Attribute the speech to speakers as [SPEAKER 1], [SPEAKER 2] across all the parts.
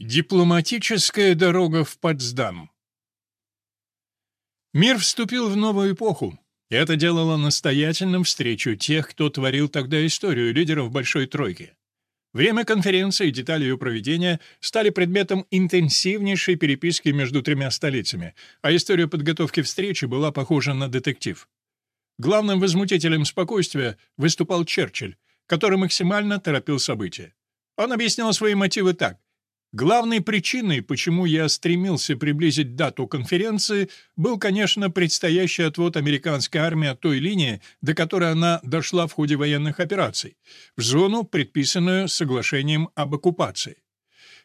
[SPEAKER 1] Дипломатическая дорога в Потсдам Мир вступил в новую эпоху, и это делало настоятельным встречу тех, кто творил тогда историю лидеров Большой Тройки. Время конференции и детали ее проведения стали предметом интенсивнейшей переписки между тремя столицами, а история подготовки встречи была похожа на детектив. Главным возмутителем спокойствия выступал Черчилль, который максимально торопил события. Он объяснял свои мотивы так. Главной причиной, почему я стремился приблизить дату конференции, был, конечно, предстоящий отвод американской армии от той линии, до которой она дошла в ходе военных операций, в зону, предписанную соглашением об оккупации.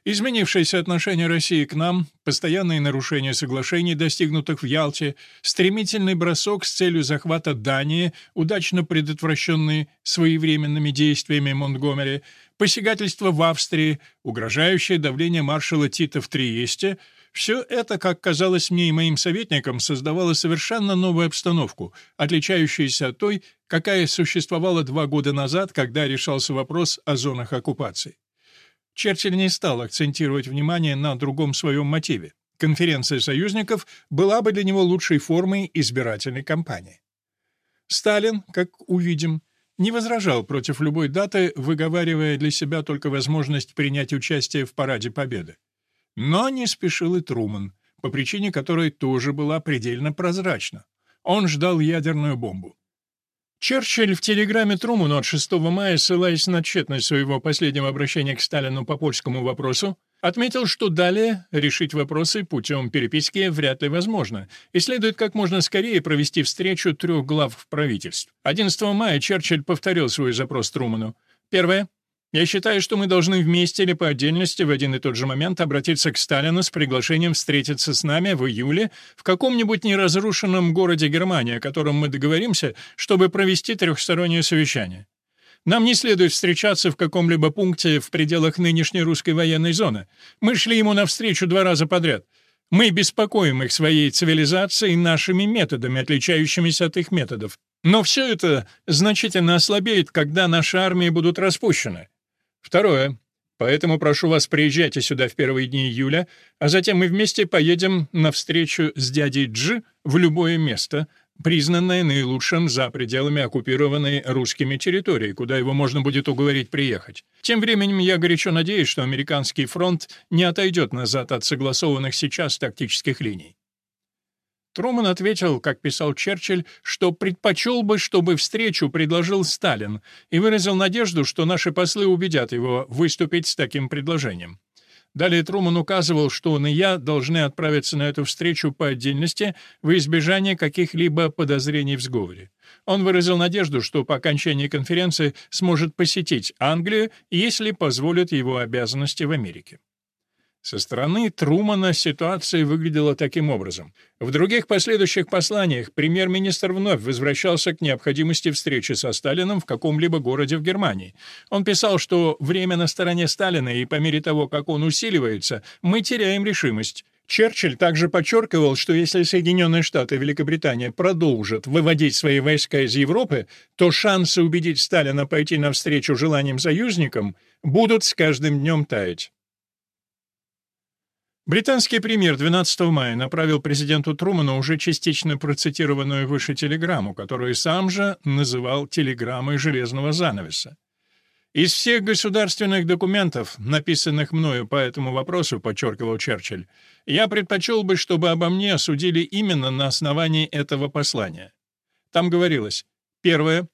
[SPEAKER 1] Изменившееся отношение России к нам, постоянные нарушения соглашений, достигнутых в Ялте, стремительный бросок с целью захвата Дании, удачно предотвращенный своевременными действиями Монтгомери, посягательство в Австрии, угрожающее давление маршала Тита в Триесте — все это, как казалось мне и моим советникам, создавало совершенно новую обстановку, отличающуюся от той, какая существовала два года назад, когда решался вопрос о зонах оккупации. Черчилль не стал акцентировать внимание на другом своем мотиве. Конференция союзников была бы для него лучшей формой избирательной кампании. Сталин, как увидим, не возражал против любой даты, выговаривая для себя только возможность принять участие в Параде Победы. Но не спешил и Труман, по причине которой тоже была предельно прозрачна. Он ждал ядерную бомбу. Черчилль в телеграмме Труману от 6 мая, ссылаясь на тщетность своего последнего обращения к Сталину по польскому вопросу, отметил, что далее решить вопросы путем переписки вряд ли возможно, и следует как можно скорее провести встречу трех глав правительств. 11 мая Черчилль повторил свой запрос Труману. Первое. Я считаю, что мы должны вместе или по отдельности в один и тот же момент обратиться к Сталину с приглашением встретиться с нами в июле в каком-нибудь неразрушенном городе Германии, о котором мы договоримся, чтобы провести трехстороннее совещание. Нам не следует встречаться в каком-либо пункте в пределах нынешней русской военной зоны. Мы шли ему навстречу два раза подряд. Мы беспокоим их своей цивилизацией нашими методами, отличающимися от их методов. Но все это значительно ослабеет, когда наши армии будут распущены. Второе. Поэтому прошу вас, приезжайте сюда в первые дни июля, а затем мы вместе поедем на встречу с дядей Дж в любое место, признанное наилучшим за пределами оккупированной русскими территории, куда его можно будет уговорить приехать. Тем временем я горячо надеюсь, что американский фронт не отойдет назад от согласованных сейчас тактических линий. Труман ответил, как писал Черчилль, что предпочел бы, чтобы встречу предложил Сталин, и выразил надежду, что наши послы убедят его выступить с таким предложением. Далее Труман указывал, что он и я должны отправиться на эту встречу по отдельности в избежание каких-либо подозрений в сговоре. Он выразил надежду, что по окончании конференции сможет посетить Англию, если позволят его обязанности в Америке. Со стороны Трумана ситуация выглядела таким образом. В других последующих посланиях премьер-министр вновь возвращался к необходимости встречи со Сталином в каком-либо городе в Германии. Он писал, что время на стороне Сталина, и по мере того, как он усиливается, мы теряем решимость. Черчилль также подчеркивал, что если Соединенные Штаты и Великобритания продолжат выводить свои войска из Европы, то шансы убедить Сталина пойти навстречу желаниям союзникам будут с каждым днем таять. Британский премьер 12 мая направил президенту Труману уже частично процитированную выше телеграмму, которую сам же называл телеграммой железного занавеса. Из всех государственных документов, написанных мною по этому вопросу, подчеркивал Черчилль, я предпочел бы, чтобы обо мне осудили именно на основании этого послания. Там говорилось: первое,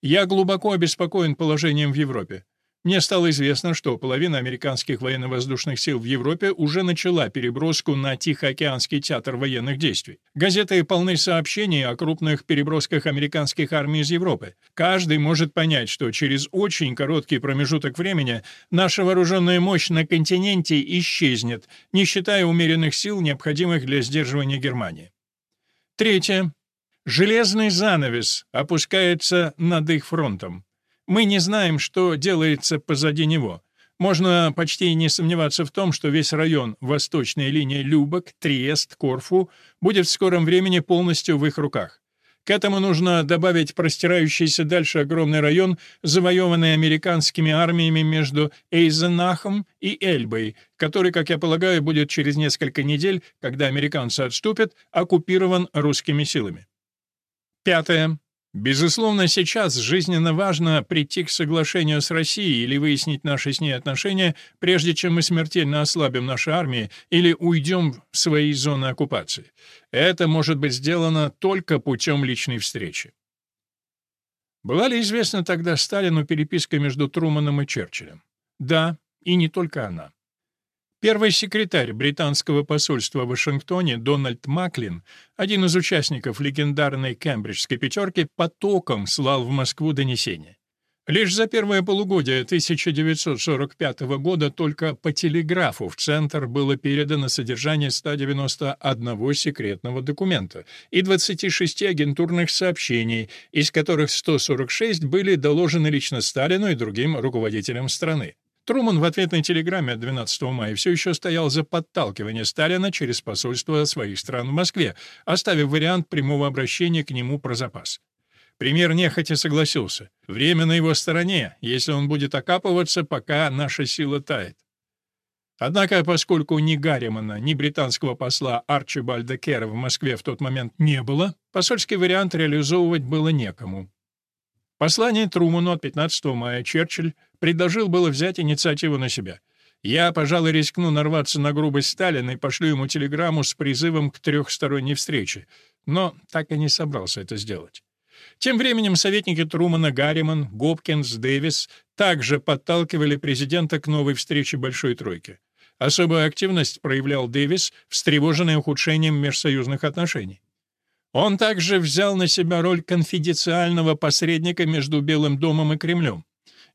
[SPEAKER 1] я глубоко обеспокоен положением в Европе. Мне стало известно, что половина американских военно-воздушных сил в Европе уже начала переброску на Тихоокеанский театр военных действий. Газеты полны сообщений о крупных перебросках американских армий из Европы. Каждый может понять, что через очень короткий промежуток времени наша вооруженная мощь на континенте исчезнет, не считая умеренных сил, необходимых для сдерживания Германии. Третье. Железный занавес опускается над их фронтом. Мы не знаем, что делается позади него. Можно почти не сомневаться в том, что весь район восточной линии Любок, Триест, Корфу будет в скором времени полностью в их руках. К этому нужно добавить простирающийся дальше огромный район, завоеванный американскими армиями между Эйзенахом и Эльбой, который, как я полагаю, будет через несколько недель, когда американцы отступят, оккупирован русскими силами. Пятое. Безусловно, сейчас жизненно важно прийти к соглашению с Россией или выяснить наши с ней отношения, прежде чем мы смертельно ослабим наши армии или уйдем в свои зоны оккупации. Это может быть сделано только путем личной встречи. Была ли известна тогда Сталину переписка между Труманом и Черчиллем? Да, и не только она. Первый секретарь британского посольства в Вашингтоне Дональд Маклин, один из участников легендарной Кембриджской пятерки, потоком слал в Москву донесения. Лишь за первое полугодие 1945 года только по телеграфу в Центр было передано содержание 191 секретного документа и 26 агентурных сообщений, из которых 146 были доложены лично Сталину и другим руководителям страны. Труман в ответной телеграмме от 12 мая все еще стоял за подталкивание Сталина через посольство своих стран в Москве, оставив вариант прямого обращения к нему про запас. Премьер нехотя согласился. Время на его стороне, если он будет окапываться, пока наша сила тает. Однако, поскольку ни Гарримана, ни британского посла Арчибальда Кера в Москве в тот момент не было, посольский вариант реализовывать было некому. Послание Труману от 15 мая Черчилль предложил было взять инициативу на себя. Я, пожалуй, рискну нарваться на грубость Сталина и пошлю ему телеграмму с призывом к трехсторонней встрече, но так и не собрался это сделать. Тем временем советники Трумана Гарриман, Гопкинс, Дэвис также подталкивали президента к новой встрече Большой Тройки. Особую активность проявлял Дэвис, встревоженный ухудшением межсоюзных отношений. Он также взял на себя роль конфиденциального посредника между Белым домом и Кремлем.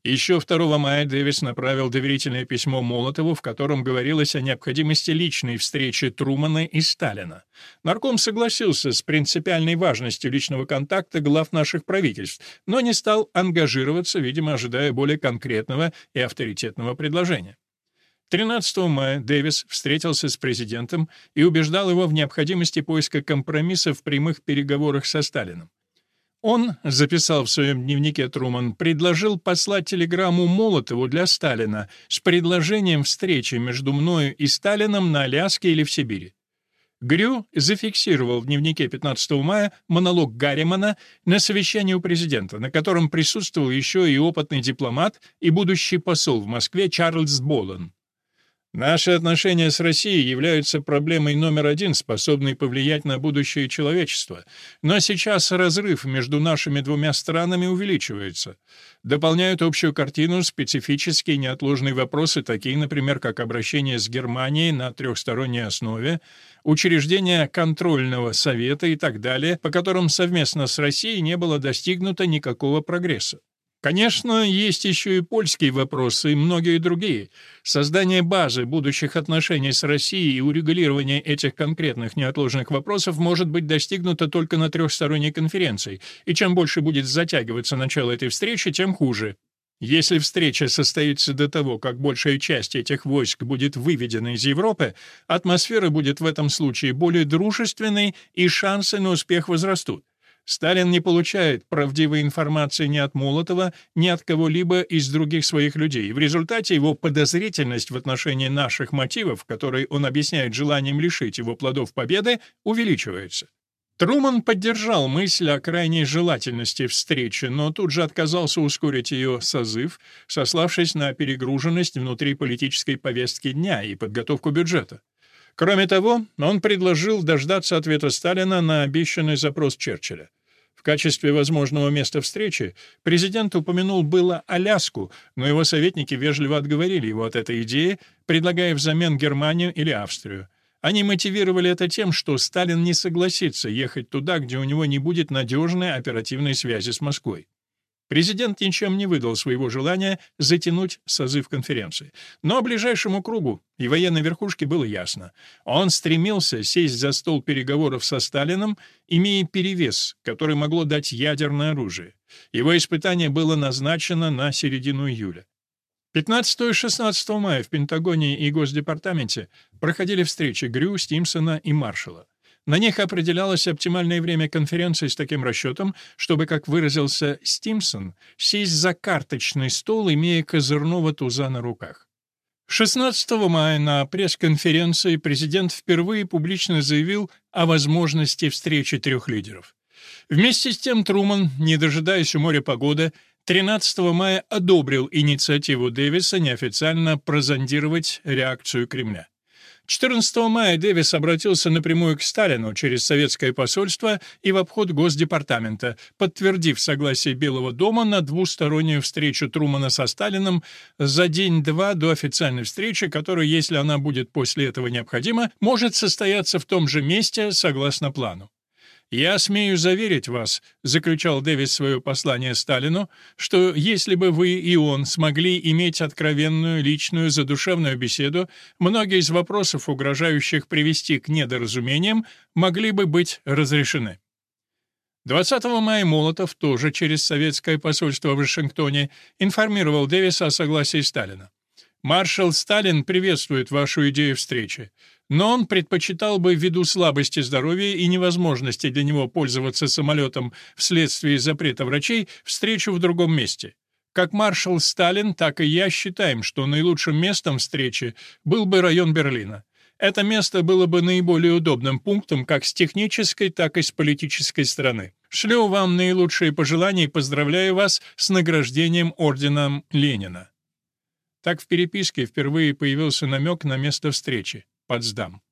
[SPEAKER 1] Еще 2 мая Дэвис направил доверительное письмо Молотову, в котором говорилось о необходимости личной встречи Трумана и Сталина. Нарком согласился с принципиальной важностью личного контакта глав наших правительств, но не стал ангажироваться, видимо, ожидая более конкретного и авторитетного предложения. 13 мая Дэвис встретился с президентом и убеждал его в необходимости поиска компромисса в прямых переговорах со Сталиным. Он, записал в своем дневнике Труман, предложил послать телеграмму Молотову для Сталина с предложением встречи между мною и Сталином на Аляске или в Сибири. Грю зафиксировал в дневнике 15 мая монолог Гарримана на совещании у президента, на котором присутствовал еще и опытный дипломат и будущий посол в Москве Чарльз Болан. Наши отношения с Россией являются проблемой номер один, способной повлиять на будущее человечества. Но сейчас разрыв между нашими двумя странами увеличивается. Дополняют общую картину специфические неотложные вопросы, такие, например, как обращение с Германией на трехсторонней основе, учреждение контрольного совета и так далее, по которым совместно с Россией не было достигнуто никакого прогресса. Конечно, есть еще и польские вопросы и многие другие. Создание базы будущих отношений с Россией и урегулирование этих конкретных неотложных вопросов может быть достигнуто только на трехсторонней конференции, и чем больше будет затягиваться начало этой встречи, тем хуже. Если встреча состоится до того, как большая часть этих войск будет выведена из Европы, атмосфера будет в этом случае более дружественной, и шансы на успех возрастут. Сталин не получает правдивой информации ни от Молотова, ни от кого-либо из других своих людей. В результате его подозрительность в отношении наших мотивов, которые он объясняет желанием лишить его плодов победы, увеличивается. Труман поддержал мысль о крайней желательности встречи, но тут же отказался ускорить ее созыв, сославшись на перегруженность внутри политической повестки дня и подготовку бюджета. Кроме того, он предложил дождаться ответа Сталина на обещанный запрос Черчилля. Качестве возможного места встречи президент упомянул было Аляску, но его советники вежливо отговорили его от этой идеи, предлагая взамен Германию или Австрию. Они мотивировали это тем, что Сталин не согласится ехать туда, где у него не будет надежной оперативной связи с Москвой. Президент ничем не выдал своего желания затянуть созыв конференции. Но ближайшему кругу и военной верхушке было ясно. Он стремился сесть за стол переговоров со Сталином, имея перевес, который могло дать ядерное оружие. Его испытание было назначено на середину июля. 15 и 16 мая в Пентагоне и Госдепартаменте проходили встречи Грю, Стимсона и Маршалла. На них определялось оптимальное время конференции с таким расчетом, чтобы, как выразился Стимсон, сесть за карточный стол, имея козырного туза на руках. 16 мая на пресс-конференции президент впервые публично заявил о возможности встречи трех лидеров. Вместе с тем Труман, не дожидаясь у моря погоды, 13 мая одобрил инициативу Дэвиса неофициально прозондировать реакцию Кремля. 14 мая Дэвис обратился напрямую к Сталину через советское посольство и в обход Госдепартамента, подтвердив согласие Белого дома на двустороннюю встречу Трумана со Сталином за день-два до официальной встречи, которая, если она будет после этого необходима, может состояться в том же месте согласно плану. «Я смею заверить вас», — заключал Дэвис свое послание Сталину, «что если бы вы и он смогли иметь откровенную, личную, задушевную беседу, многие из вопросов, угрожающих привести к недоразумениям, могли бы быть разрешены». 20 мая Молотов, тоже через советское посольство в Вашингтоне, информировал Дэвиса о согласии Сталина. «Маршал Сталин приветствует вашу идею встречи но он предпочитал бы ввиду слабости здоровья и невозможности для него пользоваться самолетом вследствие запрета врачей встречу в другом месте. Как маршал Сталин, так и я считаем, что наилучшим местом встречи был бы район Берлина. Это место было бы наиболее удобным пунктом как с технической, так и с политической стороны. Шлю вам наилучшие пожелания и поздравляю вас с награждением орденом Ленина. Так в переписке впервые появился намек на место встречи. Потсдам.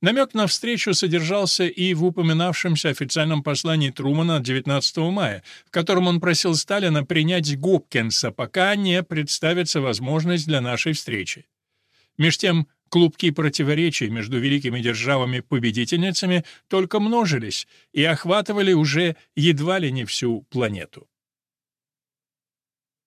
[SPEAKER 1] Намек на встречу содержался и в упоминавшемся официальном послании Трумана 19 мая, в котором он просил Сталина принять Гопкинса, пока не представится возможность для нашей встречи. Меж тем, клубки противоречий между великими державами-победительницами только множились и охватывали уже едва ли не всю планету.